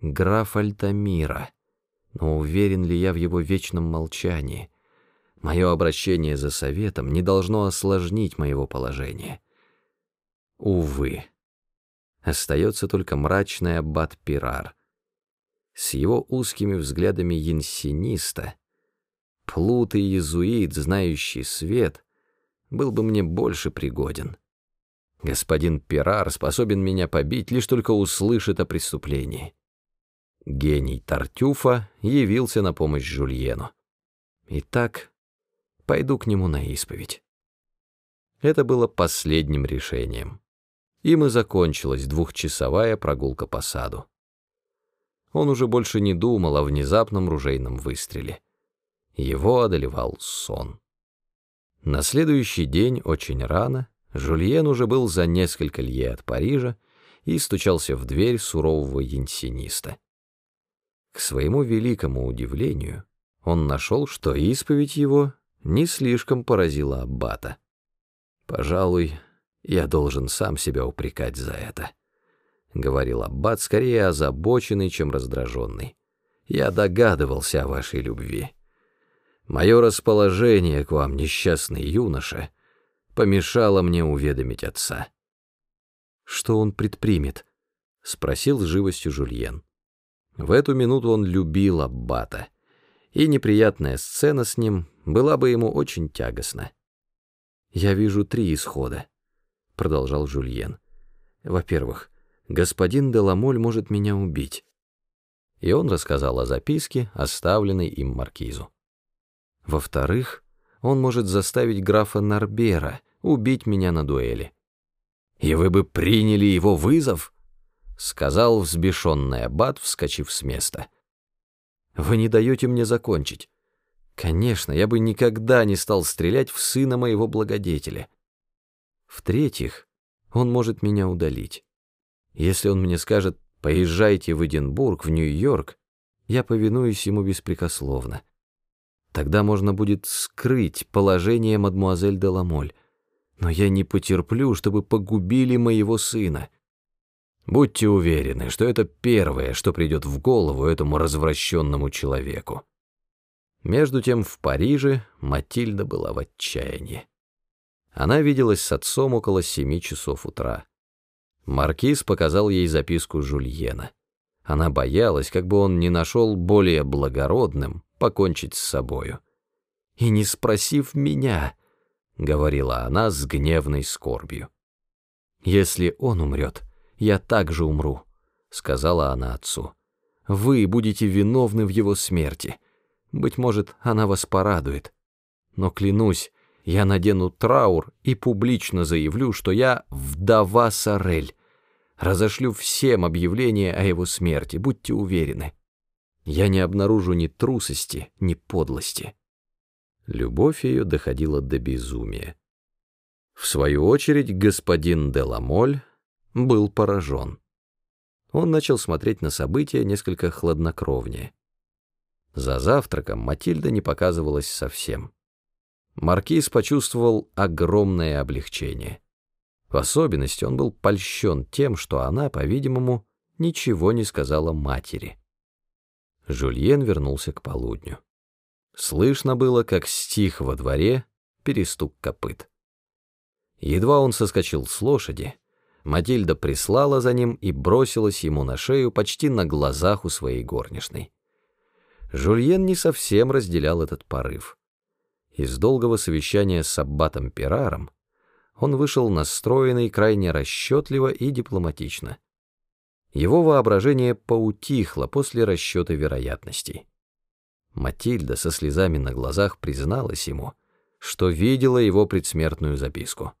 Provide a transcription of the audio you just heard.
граф Альтамира. Но уверен ли я в его вечном молчании? Мое обращение за советом не должно осложнить моего положения. Увы. Остается только мрачный аббат Пирар. С его узкими взглядами янсиниста, плут и иезуит, знающий свет, был бы мне больше пригоден. Господин Пирар способен меня побить, лишь только услышит о преступлении. Гений Тартюфа явился на помощь Жульену. Итак, пойду к нему на исповедь. Это было последним решением. Им и закончилась двухчасовая прогулка по саду. Он уже больше не думал о внезапном ружейном выстреле. Его одолевал сон. На следующий день, очень рано, Жульен уже был за несколько лье от Парижа и стучался в дверь сурового янсиниста. К своему великому удивлению, он нашел, что исповедь его не слишком поразила аббата. «Пожалуй, я должен сам себя упрекать за это», — говорил аббат, скорее озабоченный, чем раздраженный. «Я догадывался о вашей любви. Мое расположение к вам, несчастный юноша, помешало мне уведомить отца». «Что он предпримет?» — спросил с живостью Жульен. В эту минуту он любил Аббата, и неприятная сцена с ним была бы ему очень тягостна. «Я вижу три исхода», — продолжал Жульен. «Во-первых, господин Деламоль может меня убить». И он рассказал о записке, оставленной им маркизу. «Во-вторых, он может заставить графа Нарбера убить меня на дуэли». «И вы бы приняли его вызов?» Сказал взбешенный аббат, вскочив с места. «Вы не даете мне закончить. Конечно, я бы никогда не стал стрелять в сына моего благодетеля. В-третьих, он может меня удалить. Если он мне скажет «поезжайте в Эдинбург, в Нью-Йорк», я повинуюсь ему беспрекословно. Тогда можно будет скрыть положение мадмуазель де Ламоль, но я не потерплю, чтобы погубили моего сына». Будьте уверены, что это первое, что придет в голову этому развращенному человеку. Между тем в Париже Матильда была в отчаянии. Она виделась с отцом около семи часов утра. Маркиз показал ей записку Жульена. Она боялась, как бы он не нашел более благородным покончить с собою. «И не спросив меня», — говорила она с гневной скорбью. «Если он умрет», — я также умру», — сказала она отцу. «Вы будете виновны в его смерти. Быть может, она вас порадует. Но клянусь, я надену траур и публично заявлю, что я вдова Сорель. Разошлю всем объявление о его смерти, будьте уверены. Я не обнаружу ни трусости, ни подлости». Любовь ее доходила до безумия. В свою очередь господин Деламоль был поражен. Он начал смотреть на события несколько хладнокровнее. За завтраком Матильда не показывалась совсем. Маркиз почувствовал огромное облегчение. В особенности он был польщен тем, что она, по-видимому, ничего не сказала матери. Жульен вернулся к полудню. Слышно было, как стих во дворе перестук копыт. Едва он соскочил с лошади, Матильда прислала за ним и бросилась ему на шею почти на глазах у своей горничной. Жульен не совсем разделял этот порыв. Из долгого совещания с аббатом Пераром он вышел настроенный крайне расчетливо и дипломатично. Его воображение поутихло после расчета вероятностей. Матильда со слезами на глазах призналась ему, что видела его предсмертную записку.